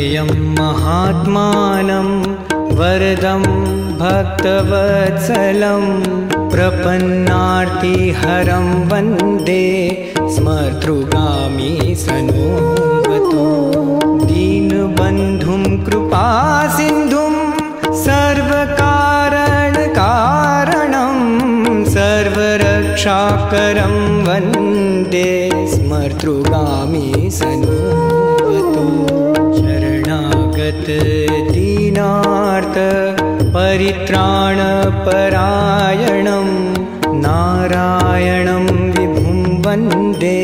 आत्मानं वरदं भक्तवत्सलं प्रपन्नार्तिहरं वन्दे स्मर्तृगामी सनोवतु दीनबन्धुं कृपासिन्धुं सर्वकारणकारणं सर्वरक्षाकरं वन्दे स्मर्तृगामी सनोवतु दीनार्थ परित्राणपरायणं नारायणं विभुं वन्दे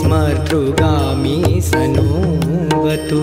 स्मर्तृगामी सनोवतु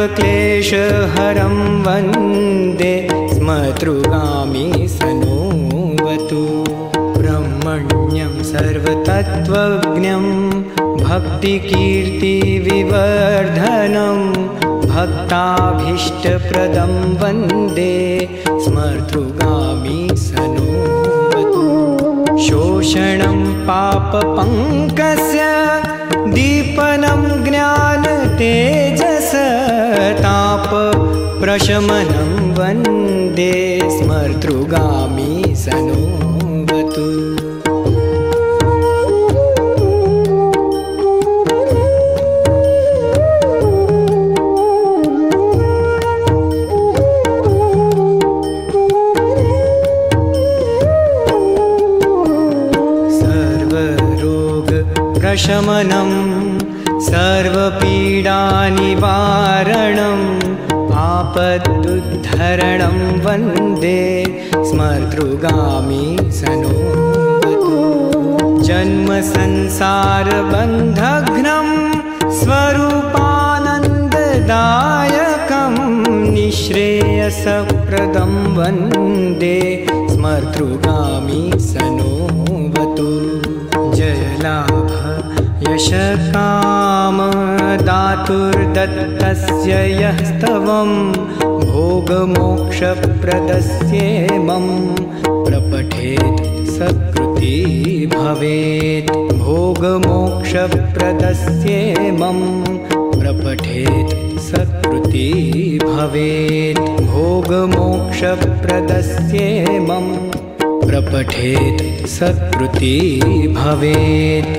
सर्वक्लेशहरं वन्दे स्मतृगामी सनोवतु ब्रह्मण्यं सर्वतत्त्वज्ञं भक्तिकीर्तिविवर्धनं भक्ताभीष्टप्रदं वन्दे स्मर्तृगामी सनोवतु शोषणं पापपङ्कस्य दीपनं ज्ञानतेजस तापप्रशमनं वन्दे स्मर्तृगामी सनोवतु। सर्वरोगप्रशमनं सर्वपीडानिवारणम् आपदुद्धरणं वन्दे स्मर्तृगामी सनोवतु जन्मसंसारबन्धघ्नं स्वरूपानन्ददायकं निःश्रेयसप्रदं वन्दे स्मर्तृगामी सनोवतु जयलाभ यशकामदातुर्दत्तस्य यः स्तवं भोगमोक्षप्रदस्येमं प्रपठेत् सकृती भवेत् भोगमोक्षप्रदस्येमं प्रपठेत् सकृती भवेत् भोगमोक्षप्रदस्येमं प्रपठेत् सकृती भवेत्